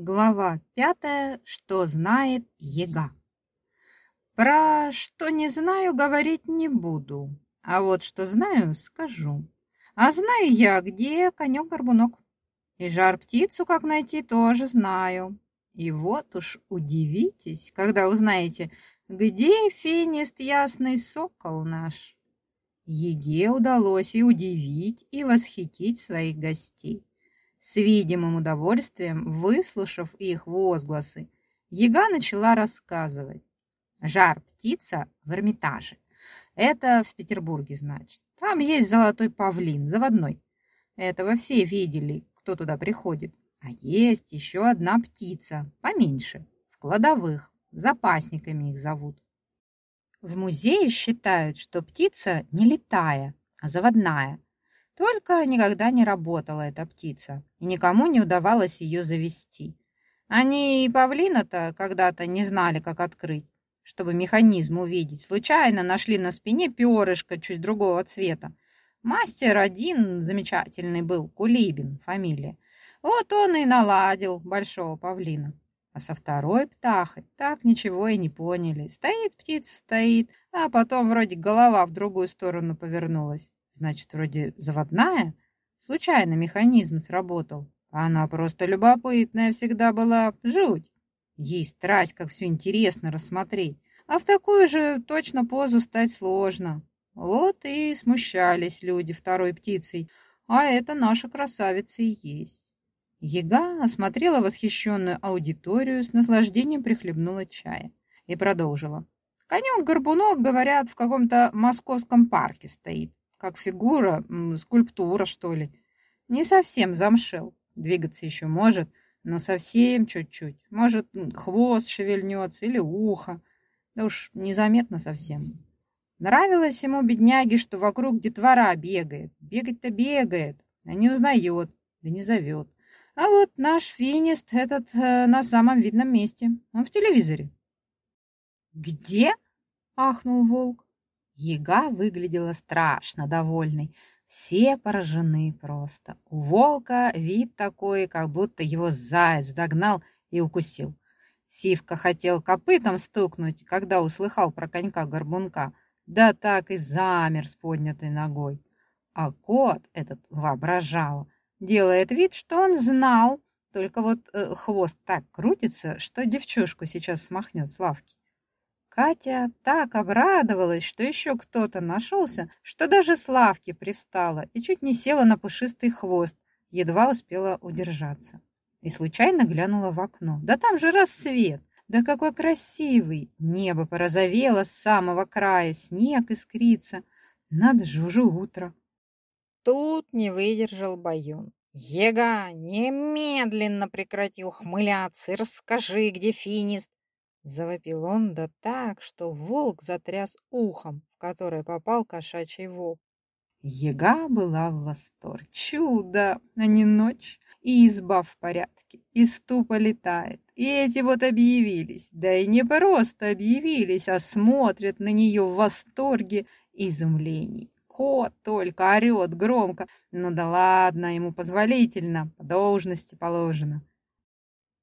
Глава пятая. Что знает Ега. Про что не знаю, говорить не буду, а вот что знаю, скажу. А знаю я, где конек-горбунок. И жар-птицу как найти тоже знаю. И вот уж удивитесь, когда узнаете, где финист ясный сокол наш. Еге удалось и удивить, и восхитить своих гостей. С видимым удовольствием, выслушав их возгласы, Ега начала рассказывать. Жар-птица в Эрмитаже. Это в Петербурге, значит. Там есть золотой павлин, заводной. Этого все видели, кто туда приходит. А есть еще одна птица, поменьше, в кладовых, запасниками их зовут. В музее считают, что птица не летая, а заводная – только никогда не работала эта птица, и никому не удавалось ее завести. Они и павлина-то когда-то не знали, как открыть, чтобы механизм увидеть. Случайно нашли на спине перышко чуть другого цвета. Мастер один замечательный был, Кулибин фамилия. Вот он и наладил большого павлина. А со второй птахой так ничего и не поняли. Стоит птица, стоит, а потом вроде голова в другую сторону повернулась. Значит, вроде заводная? Случайно механизм сработал. А она просто любопытная всегда была. Жуть. Ей страсть, как все интересно рассмотреть. А в такую же точно позу стать сложно. Вот и смущались люди второй птицей. А это наша красавица и есть. Ега осмотрела восхищенную аудиторию, с наслаждением прихлебнула чая и продолжила. Конек-горбунок, говорят, в каком-то московском парке стоит как фигура, скульптура, что ли. Не совсем замшел, двигаться еще может, но совсем чуть-чуть. Может, хвост шевельнется или ухо. Да уж незаметно совсем. Нравилось ему, бедняге, что вокруг детвора бегает. Бегать-то бегает, а не узнает, да не зовет. А вот наш финист этот э, на самом видном месте. Он в телевизоре. «Где?» — ахнул волк. Ега выглядела страшно довольной. Все поражены просто. У волка вид такой, как будто его заяц догнал и укусил. Сивка хотел копытом стукнуть, когда услыхал про конька-горбунка, да так и замер с поднятой ногой. А кот этот воображал, делает вид, что он знал, только вот э, хвост так крутится, что девчушку сейчас смахнет с лавки. Катя так обрадовалась, что еще кто-то нашелся, что даже с лавки привстала и чуть не села на пушистый хвост, едва успела удержаться. И случайно глянула в окно. Да там же рассвет! Да какой красивый! Небо порозовело с самого края, снег искрится. Надо же, уже утро. Тут не выдержал Баюн. «Ега, немедленно прекрати ухмыляться и расскажи, где финист. Завопил он да так, что волк затряс ухом, в которое попал кошачий воп. Ега была в восторге. Чудо, а не ночь. И изба в порядке, и ступа летает. И эти вот объявились. Да и не просто объявились, а смотрят на нее в восторге и изумлении. Кот только орет громко. Ну да ладно, ему позволительно, по должности положено.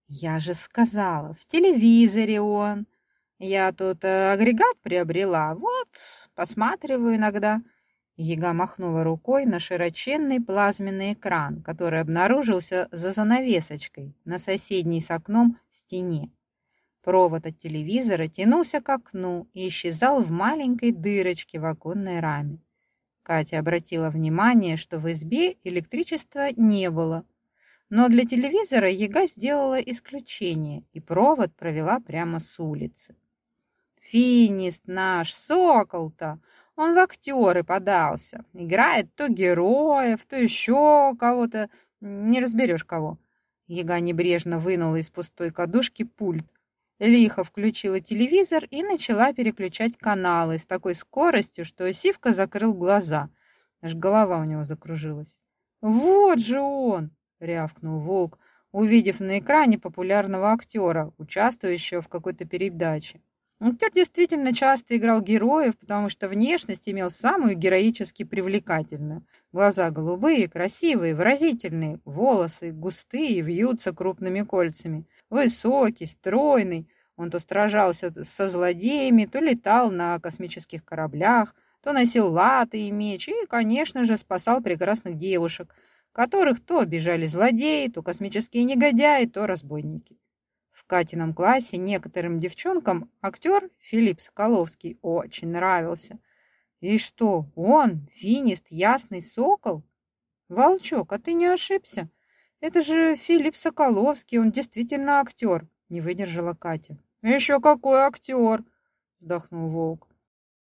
Я же сказала, в телевизоре он. Я тут э, агрегат приобрела, вот, посматриваю иногда. Ега махнула рукой на широченный плазменный экран, который обнаружился за занавесочкой на соседней с окном стене. Провод от телевизора тянулся к окну и исчезал в маленькой дырочке в оконной раме. Катя обратила внимание, что в избе электричества не было, но для телевизора Ега сделала исключение и провод провела прямо с улицы. Финист наш, сокол-то, он в актеры подался. Играет то героев, то еще кого-то, не разберешь кого. Ега небрежно вынула из пустой кадушки пульт. Лихо включила телевизор и начала переключать каналы с такой скоростью, что Сивка закрыл глаза. Аж голова у него закружилась. «Вот же он!» — рявкнул волк, увидев на экране популярного актера, участвующего в какой-то передаче. Актер действительно часто играл героев, потому что внешность имел самую героически привлекательную. Глаза голубые, красивые, выразительные, волосы густые, вьются крупными кольцами. Высокий, стройный. Он то сражался со злодеями, то летал на космических кораблях, то носил латы и меч, и, конечно же, спасал прекрасных девушек, которых то обижали злодеи, то космические негодяи, то разбойники. В Катином классе некоторым девчонкам актер Филипп Соколовский очень нравился. И что, он, финист, ясный сокол? Волчок, а ты не ошибся? Это же Филипп Соколовский, он действительно актер, не выдержала Катя. Еще какой актер, вздохнул волк.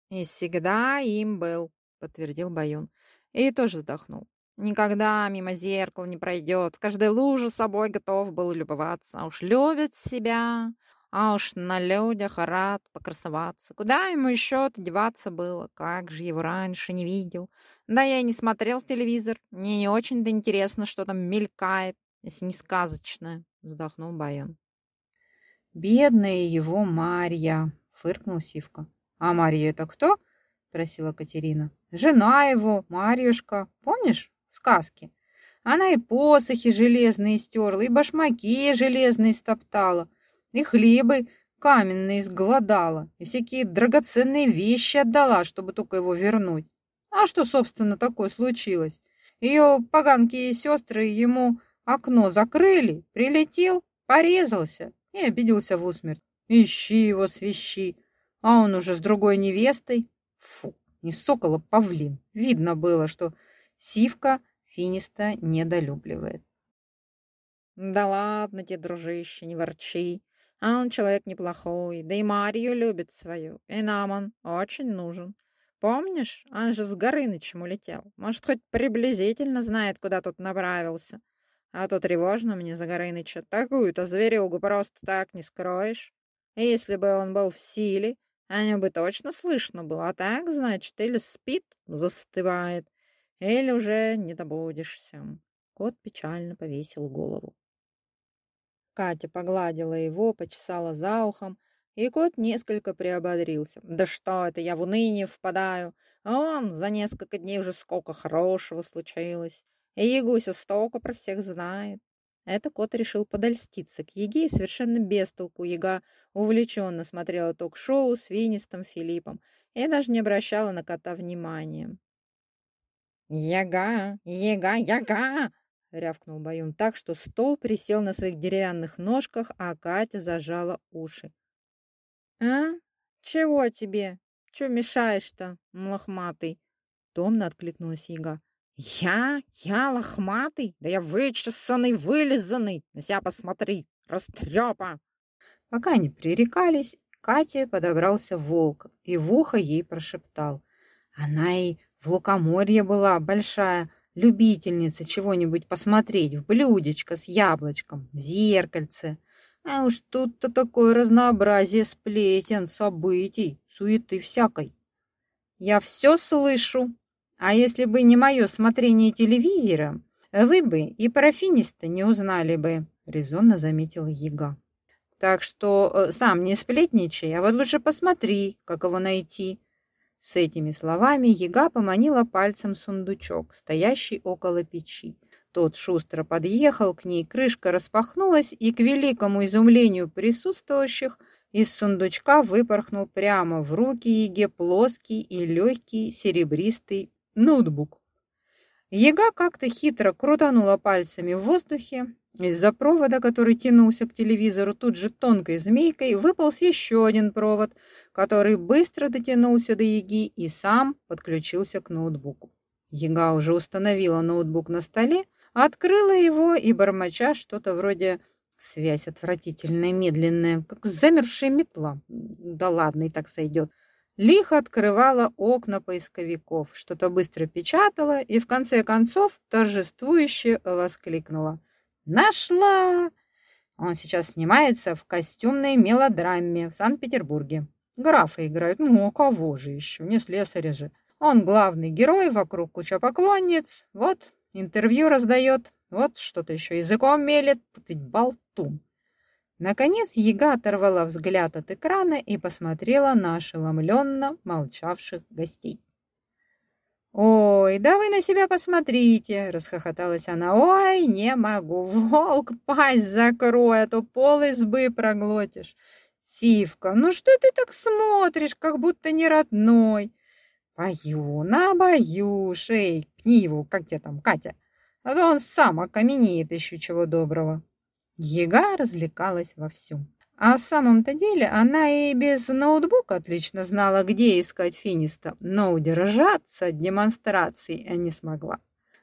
И всегда им был, подтвердил Баюн. И тоже вздохнул. Никогда мимо зеркала не пройдет, в каждой луже собой готов был любоваться, а уж любит себя, а уж на людях рад покрасоваться. Куда ему еще одеваться было, как же его раньше не видел. Да я и не смотрел телевизор, мне не очень-то интересно, что там мелькает, если не сказочное, вздохнул Байон. Бедная его Марья, фыркнул Сивка. А Марья это кто? спросила Катерина. Жена его, Марьюшка, помнишь? Сказки. Она и посохи железные стерла, и башмаки железные стоптала, и хлебы каменные сгладала, и всякие драгоценные вещи отдала, чтобы только его вернуть. А что, собственно, такое случилось? Ее поганки и сестры ему окно закрыли, прилетел, порезался и обиделся в усмерть. Ищи его, свищи, а он уже с другой невестой. Фу, не сокола, павлин. Видно было, что Сивка Финиста недолюбливает. Да ладно тебе, дружище, не ворчи. А он человек неплохой, да и Марию любит свою, и нам он очень нужен. Помнишь, он же с Горынычем улетел. Может, хоть приблизительно знает, куда тут направился. А то тревожно мне за Горыныча. Такую-то зверюгу просто так не скроешь. И если бы он был в силе, о нем бы точно слышно было. А так, значит, или спит, застывает, или уже не добудешься. Кот печально повесил голову. Катя погладила его, почесала за ухом, и кот несколько приободрился. «Да что это, я в уныние впадаю. А он за несколько дней уже сколько хорошего случилось. И Ягуся столько про всех знает». Это кот решил подольститься к Еге и совершенно без толку Ега увлеченно смотрела ток-шоу с Винистом Филиппом и даже не обращала на кота внимания. «Яга! Яга! Яга!» — рявкнул Баюн так, что стол присел на своих деревянных ножках, а Катя зажала уши. «А? Чего тебе? Чего мешаешь-то, лохматый?» Томно откликнулась Яга. «Я? Я лохматый? Да я вычесанный, вылизанный! На себя посмотри, растрепа!» Пока они пререкались, Кате подобрался волк и в ухо ей прошептал. Она и в лукоморье была большая любительница чего-нибудь посмотреть в блюдечко с яблочком, в зеркальце. А уж тут-то такое разнообразие сплетен, событий, суеты всякой. Я все слышу. А если бы не мое смотрение телевизора, вы бы и про финиста не узнали бы, резонно заметила Яга. Так что э, сам не сплетничай, а вот лучше посмотри, как его найти. С этими словами Яга поманила пальцем сундучок, стоящий около печи. Тот шустро подъехал к ней, крышка распахнулась, и, к великому изумлению присутствующих, из сундучка выпорхнул прямо в руки Еге плоский и легкий серебристый ноутбук. Ега как-то хитро крутанула пальцами в воздухе, из-за провода, который тянулся к телевизору, тут же тонкой змейкой выполз еще один провод, который быстро дотянулся до Яги и сам подключился к ноутбуку. Яга уже установила ноутбук на столе, открыла его и, бормоча что-то вроде «связь отвратительная, медленная, как замершая метла». Да ладно, и так сойдет. Лихо открывала окна поисковиков, что-то быстро печатала и в конце концов торжествующе воскликнула. Нашла! Он сейчас снимается в костюмной мелодраме в Санкт-Петербурге. Графа играют. Ну, а кого же еще? Не слесаря же. Он главный герой, вокруг куча поклонниц. Вот, интервью раздает. Вот, что-то еще языком мелет. Вот болтун. Наконец Яга оторвала взгляд от экрана и посмотрела на ошеломленно молчавших гостей. «Ой, да вы на себя посмотрите!» – расхохоталась она. «Ой, не могу! Волк, пасть закрой, а то пол избы проглотишь! Сивка, ну что ты так смотришь, как будто не родной?» «Пою, набою, шей, его, как тебе там, Катя, а то он сам окаменеет еще чего доброго». Ега развлекалась вовсю. А в самом-то деле она и без ноутбука отлично знала, где искать Финиста, но удержаться от демонстрации не смогла.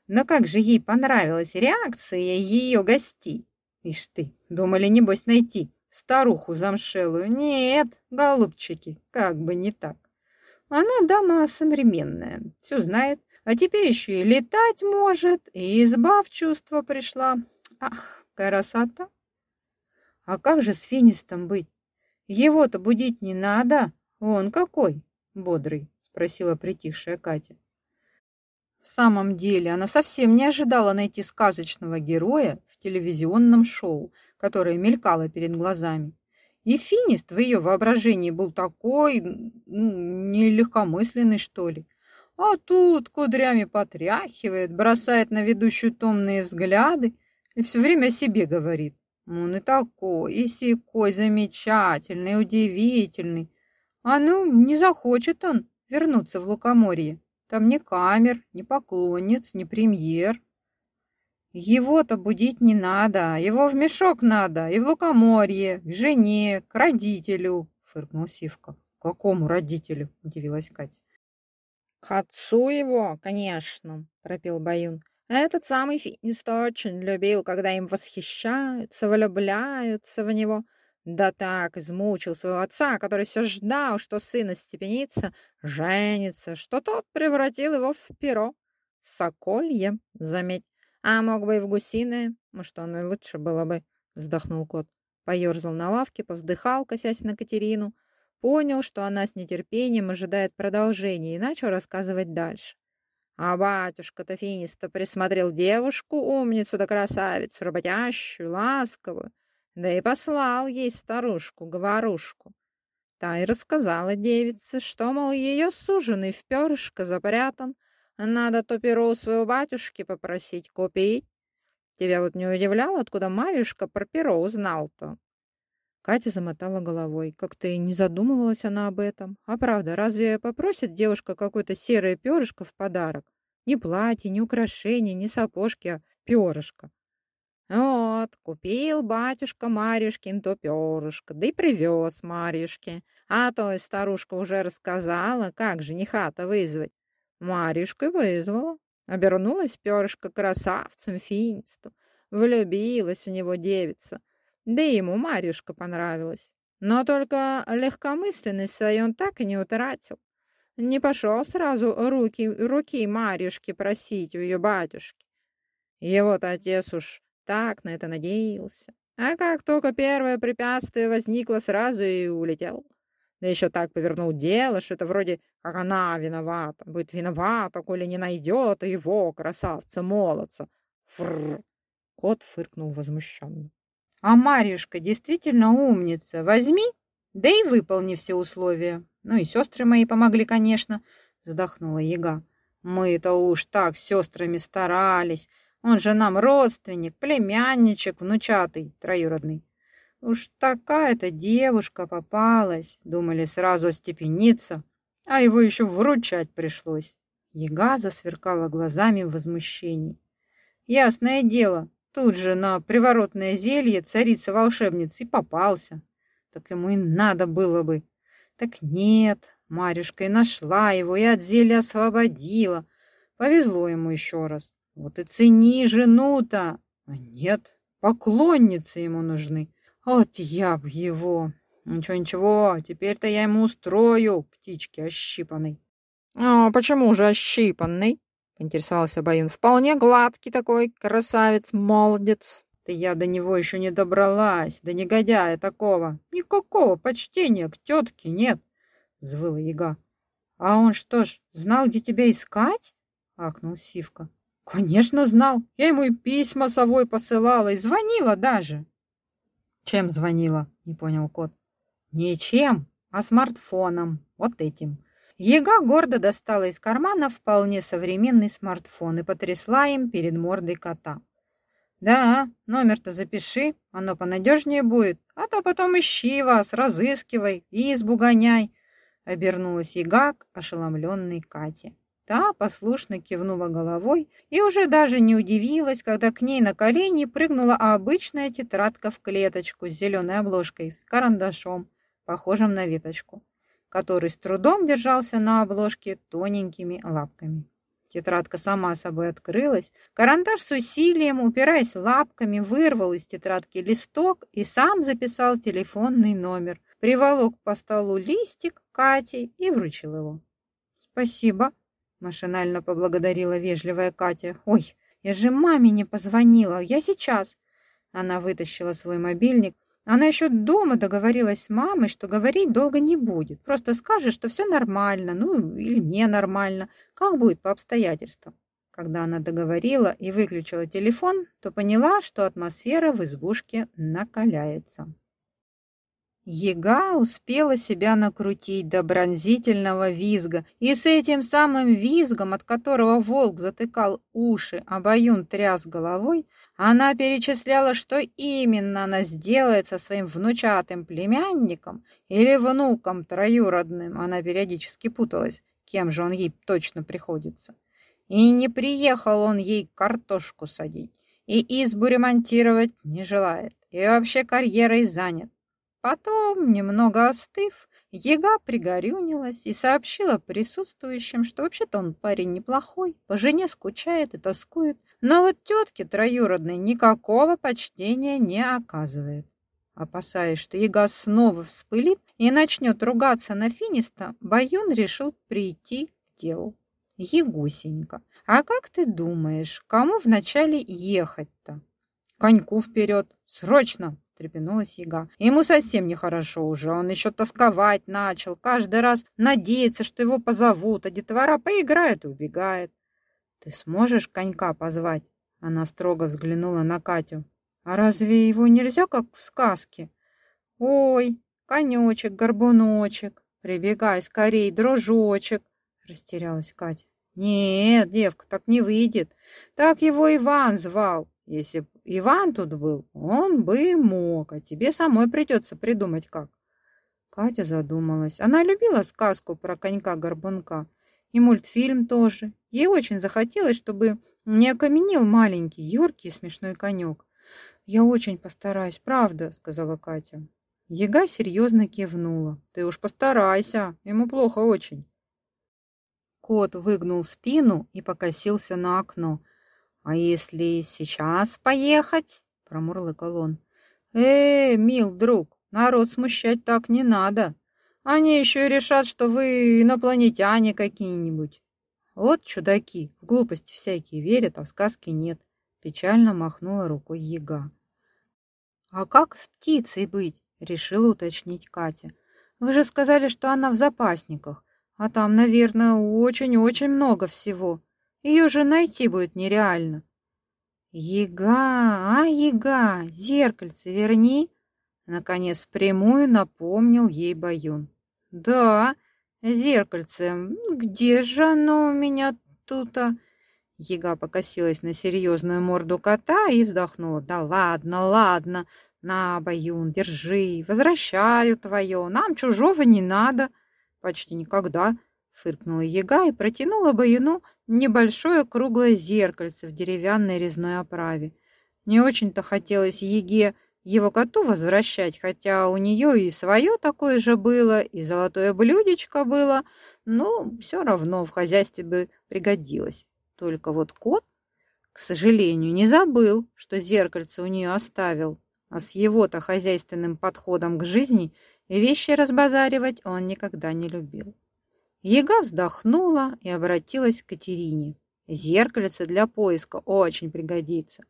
Но как же ей понравилась реакция ее гостей. Ишь ты, думали, небось, найти старуху замшелую. Нет, голубчики, как бы не так. Она дама современная, все знает, а теперь еще и летать может, и изба в чувство пришла. Ах, красота! А как же с Финистом быть? Его-то будить не надо. Он какой бодрый, спросила притихшая Катя. В самом деле, она совсем не ожидала найти сказочного героя в телевизионном шоу, которое мелькало перед глазами. И Финист в ее воображении был такой, ну, нелегкомысленный, что ли. А тут кудрями потряхивает, бросает на ведущую томные взгляды и все время себе говорит. Он и такой, и сякой замечательный, удивительный. А ну, не захочет он вернуться в Лукоморье. Там ни камер, ни поклонниц, ни премьер. Его-то будить не надо, его в мешок надо, и в Лукоморье, к жене, к родителю, фыркнул Сивка. К какому родителю? удивилась Катя. К отцу его, конечно, пропел Баюн. Этот самый Финист очень любил, когда им восхищаются, влюбляются в него. Да так измучил своего отца, который все ждал, что сын остепенится, женится, что тот превратил его в перо. Соколье, заметь. А мог бы и в гусиное. Может, он и лучше было бы, вздохнул кот. Поерзал на лавке, повздыхал, косясь на Катерину. Понял, что она с нетерпением ожидает продолжения и начал рассказывать дальше. А батюшка-то финисто присмотрел девушку, умницу да красавицу, работящую, ласковую, да и послал ей старушку-говорушку. Та и рассказала девице, что, мол, ее суженый в перышко запрятан, надо то перо у своего батюшки попросить купить. Тебя вот не удивляло, откуда Марюшка про перо узнал-то? Катя замотала головой. Как-то и не задумывалась она об этом. А правда, разве попросит девушка какое-то серое перышко в подарок? Ни платье, ни украшения, ни сапожки, а перышко. Вот, купил батюшка Марьюшкин то перышко, да и привез Марьюшке. А то и старушка уже рассказала, как жениха-то вызвать. Марьюшка вызвала. Обернулась перышко красавцем финистом. Влюбилась в него девица. Да и ему Марьюшка понравилась. Но только легкомысленность свою он так и не утратил. Не пошел сразу руки, руки Марьюшки просить у ее батюшки. Его-то отец уж так на это надеялся. А как только первое препятствие возникло, сразу и улетел. Да еще так повернул дело, что это вроде как она виновата. Будет виновата, коли не найдет его, красавца-молодца. Фррр. Кот фыркнул возмущенно. А Марьюшка действительно умница. Возьми, да и выполни все условия. Ну и сестры мои помогли, конечно, вздохнула Яга. Мы-то уж так с сестрами старались. Он же нам родственник, племянничек, внучатый, троюродный. Уж такая-то девушка попалась, думали сразу остепениться, а его еще вручать пришлось. Яга засверкала глазами в возмущении. Ясное дело, Тут же на приворотное зелье царица-волшебница и попался. Так ему и надо было бы. Так нет, Марюшка и нашла его, и от зелья освободила. Повезло ему еще раз. Вот и цени жену-то. А нет, поклонницы ему нужны. Вот я б его. Ничего-ничего, теперь-то я ему устрою, птички ощипанной. А почему же ощипанный? Поинтересовался Баюн. «Вполне гладкий такой, красавец, молодец». «Да я до него еще не добралась, до негодяя такого. Никакого почтения к тетке нет», — взвыла яга. «А он что ж, знал, где тебя искать?» — акнул Сивка. «Конечно знал. Я ему и письма совой посылала, и звонила даже». Чем звонила? Не понял кот. Ничем, а смартфоном. Вот этим. Ега гордо достала из кармана вполне современный смартфон и потрясла им перед мордой кота. «Да, номер-то запиши, оно понадежнее будет, а то потом ищи вас, разыскивай, избу гоняй», — обернулась Яга к ошеломленной Кате. Та послушно кивнула головой и уже даже не удивилась, когда к ней на колени прыгнула обычная тетрадка в клеточку с зеленой обложкой, с карандашом, похожим на веточку, который с трудом держался на обложке тоненькими лапками. Тетрадка сама собой открылась. Карандаш с усилием, упираясь лапками, вырвал из тетрадки листок и сам записал телефонный номер. Приволок по столу листик Кате и вручил его. «Спасибо», — машинально поблагодарила вежливая Катя. «Ой, я же маме не позвонила, я сейчас». Она вытащила свой мобильник, она еще дома договорилась с мамой, что говорить долго не будет. Просто скажет, что все нормально, ну или ненормально, как будет по обстоятельствам. Когда она договорила и выключила телефон, то поняла, что атмосфера в избушке накаляется. Ега успела себя накрутить до бронзительного визга, и с этим самым визгом, от которого волк затыкал уши, а Баюн тряс головой, она перечисляла, что именно она сделает со своим внучатым племянником или внуком троюродным, она периодически путалась, кем же он ей точно приходится. И не приехал он ей картошку садить, и избу ремонтировать не желает, и вообще карьерой занят. Потом, немного остыв, Ега пригорюнилась и сообщила присутствующим, что вообще-то он парень неплохой, по жене скучает и тоскует, но вот тетке троюродной никакого почтения не оказывает. Опасаясь, что Ега снова вспылит и начнет ругаться на Финиста, Баюн решил прийти к делу. Егусенька, а как ты думаешь, кому вначале ехать-то? Коньку вперед, срочно, встрепенулась яга. Ему совсем нехорошо уже, он еще тосковать начал, каждый раз надеется, что его позовут, а детвора поиграет и убегает. Ты сможешь конька позвать? Она строго взглянула на Катю. А разве его нельзя, как в сказке? Ой, конечек, горбуночек, прибегай скорей, дружочек, растерялась Катя. Нет, девка, так не выйдет. Так его Иван звал. Если б Иван тут был, он бы мог, а тебе самой придется придумать как. Катя задумалась. Она любила сказку про конька-горбунка. И мультфильм тоже. Ей очень захотелось, чтобы не окаменел маленький, юркий смешной конек. «Я очень постараюсь, правда», — сказала Катя. Ега серьезно кивнула. «Ты уж постарайся, ему плохо очень». Кот выгнул спину и покосился на окно. «А если сейчас поехать?» — промурлыкал он. «Э, мил друг, народ смущать так не надо. Они еще решат, что вы инопланетяне какие-нибудь. Вот чудаки, в глупости всякие верят, а в сказки нет». Печально махнула рукой яга. «А как с птицей быть?» — решила уточнить Катя. «Вы же сказали, что она в запасниках, а там, наверное, очень-очень много всего». Ее же найти будет нереально. Ега, а, Ега, зеркальце верни. Наконец прямую напомнил ей Баюн. Да, зеркальце, где же оно у меня тут? -то? Ега покосилась на серьезную морду кота и вздохнула. Да ладно, ладно, на, Баюн, держи, возвращаю твое, нам чужого не надо. Почти никогда фыркнула яга и протянула Баюну небольшое круглое зеркальце в деревянной резной оправе. Не очень-то хотелось Еге его коту возвращать, хотя у нее и свое такое же было, и золотое блюдечко было, но все равно в хозяйстве бы пригодилось. Только вот кот, к сожалению, не забыл, что зеркальце у нее оставил, а с его-то хозяйственным подходом к жизни вещи разбазаривать он никогда не любил. Ега вздохнула и обратилась к Катерине. Зеркальце для поиска очень пригодится.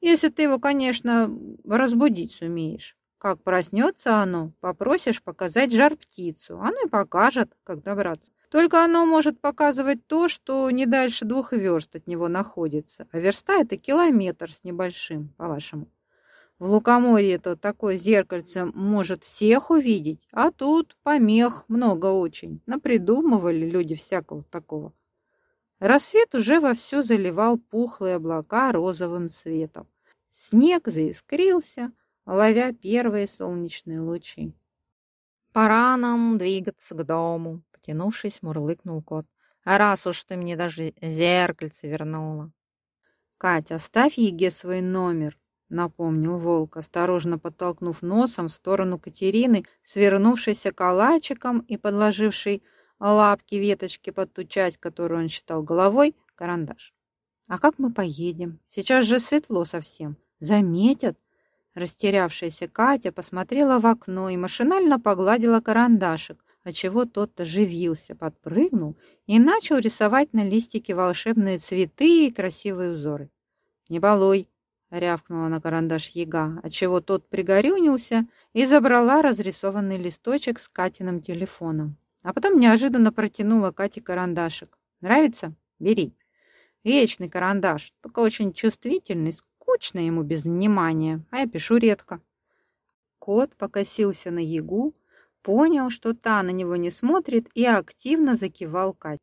Если ты его, конечно, разбудить сумеешь. Как проснется оно, попросишь показать жар-птицу. Оно и покажет, как добраться. Только оно может показывать то, что не дальше двух верст от него находится. А верста — это километр с небольшим, по-вашему. В лукоморье-то такое зеркальце может всех увидеть, а тут помех много очень. Напридумывали люди всякого такого. Рассвет уже вовсю заливал пухлые облака розовым светом. Снег заискрился, ловя первые солнечные лучи. «Пора нам двигаться к дому», — потянувшись, мурлыкнул кот. «А раз уж ты мне даже зеркальце вернула». «Катя, оставь Еге свой номер», — напомнил волк, осторожно подтолкнув носом в сторону Катерины, свернувшейся калачиком и подложившей лапки, веточки под ту часть, которую он считал головой, карандаш. «А как мы поедем? Сейчас же светло совсем. Заметят?» Растерявшаяся Катя посмотрела в окно и машинально погладила карандашик, отчего тот оживился, подпрыгнул и начал рисовать на листике волшебные цветы и красивые узоры. «Не балуй!» — рявкнула на карандаш яга, отчего тот пригорюнился и забрала разрисованный листочек с Катиным телефоном. А потом неожиданно протянула Кате карандашик. «Нравится? Бери». Вечный карандаш, только очень чувствительный, скучно ему без внимания, а я пишу редко. Кот покосился на Ягу, понял, что та на него не смотрит, и активно закивал Кать.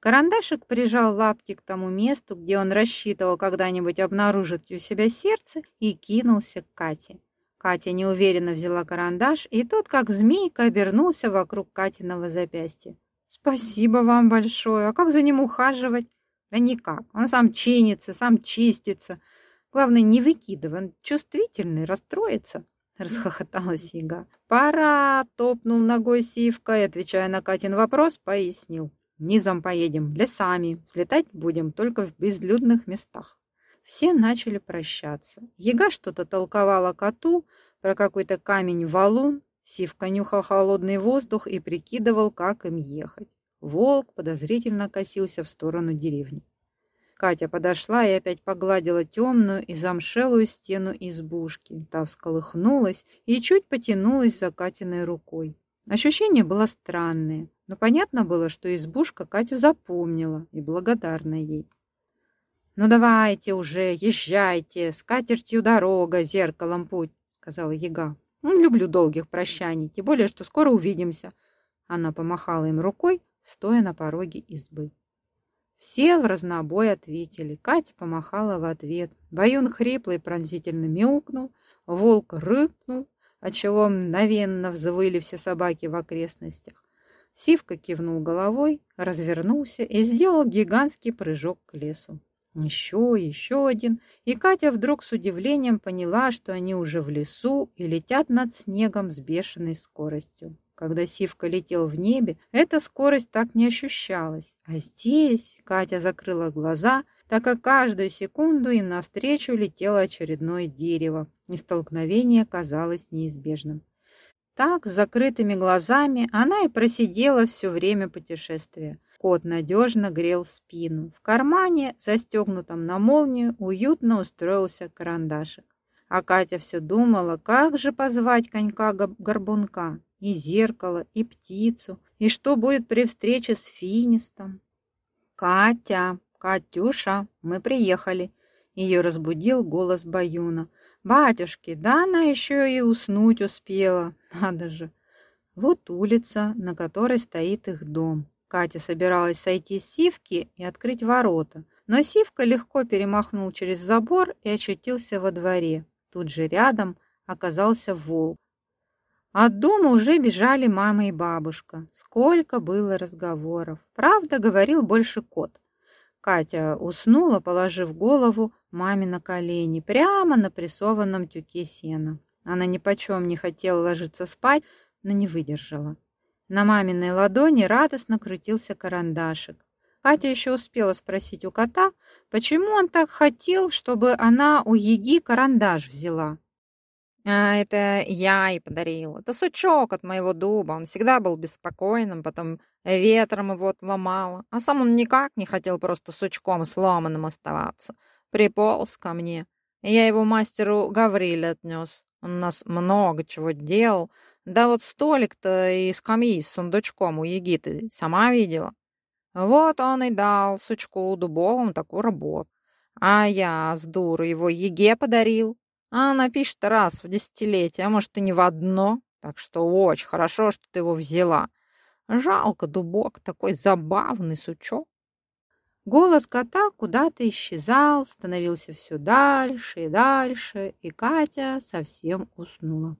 Карандашик прижал лапки к тому месту, где он рассчитывал когда-нибудь обнаружить у себя сердце, и кинулся к Кате. Катя неуверенно взяла карандаш, и тот, как змейка, обернулся вокруг Катиного запястья. «Спасибо вам большое. А как за ним ухаживать?» «Да никак. Он сам чинится, сам чистится. Главное, не выкидывай. Он чувствительный, расстроится». Расхохоталась Ига. «Пора!» — топнул ногой Сивка и, отвечая на Катин вопрос, пояснил. «Низом поедем, лесами. Слетать будем только в безлюдных местах». Все начали прощаться. Ега что-то толковала коту про какой-то камень-валун. Сивка нюхал холодный воздух и прикидывал, как им ехать. Волк подозрительно косился в сторону деревни. Катя подошла и опять погладила темную и замшелую стену избушки. Та всколыхнулась и чуть потянулась за Катиной рукой. Ощущение было странное, но понятно было, что избушка Катю запомнила и благодарна ей. «Ну давайте уже, езжайте, с катертью дорога, зеркалом путь», — сказала яга. «Не люблю долгих прощаний, тем более, что скоро увидимся». Она помахала им рукой, стоя на пороге избы. Все в разнобой ответили. Катя помахала в ответ. Баюн хриплый пронзительно мяукнул, волк рыкнул, отчего мгновенно взвыли все собаки в окрестностях. Сивка кивнул головой, развернулся и сделал гигантский прыжок к лесу. Еще, еще один, и Катя вдруг с удивлением поняла, что они уже в лесу и летят над снегом с бешеной скоростью. Когда Сивка летел в небе, эта скорость так не ощущалась. А здесь Катя закрыла глаза, так как каждую секунду им навстречу летело очередное дерево, и столкновение казалось неизбежным. Так, с закрытыми глазами, она и просидела все время путешествия. Кот надежно грел спину. В кармане, застегнутом на молнию, уютно устроился карандашик. А Катя все думала, как же позвать конька-горбунка, и зеркало, и птицу, и что будет при встрече с финистом. «Катя, Катюша, мы приехали!» Ее разбудил голос Баюна. «Батюшки, да она еще и уснуть успела, надо же!» Вот улица, на которой стоит их дом. Катя собиралась сойти с Сивки и открыть ворота, но Сивка легко перемахнул через забор и очутился во дворе. Тут же рядом оказался волк. От дома уже бежали мама и бабушка. Сколько было разговоров. Правда, говорил больше кот. Катя уснула, положив голову маме на колени, прямо на прессованном тюке сена. Она ни почем не хотела ложиться спать, но не выдержала. На маминой ладони радостно крутился карандашик. Катя еще успела спросить у кота, почему он так хотел, чтобы она у Еги карандаш взяла. А это я и подарил. Это сучок от моего дуба. Он всегда был беспокойным, потом ветром его отломало. А сам он никак не хотел просто сучком сломанным оставаться. Приполз ко мне. Я его мастеру Гавриле отнес. Он нас много чего делал, да вот столик-то и скамьи с сундучком у Егиты сама видела. Вот он и дал сучку дубовым такую работу. А я с дуры его Еге подарил. А она пишет раз в десятилетие, а может и не в одно. Так что очень хорошо, что ты его взяла. Жалко, дубок, такой забавный сучок. Голос кота куда-то исчезал, становился все дальше и дальше, и Катя совсем уснула.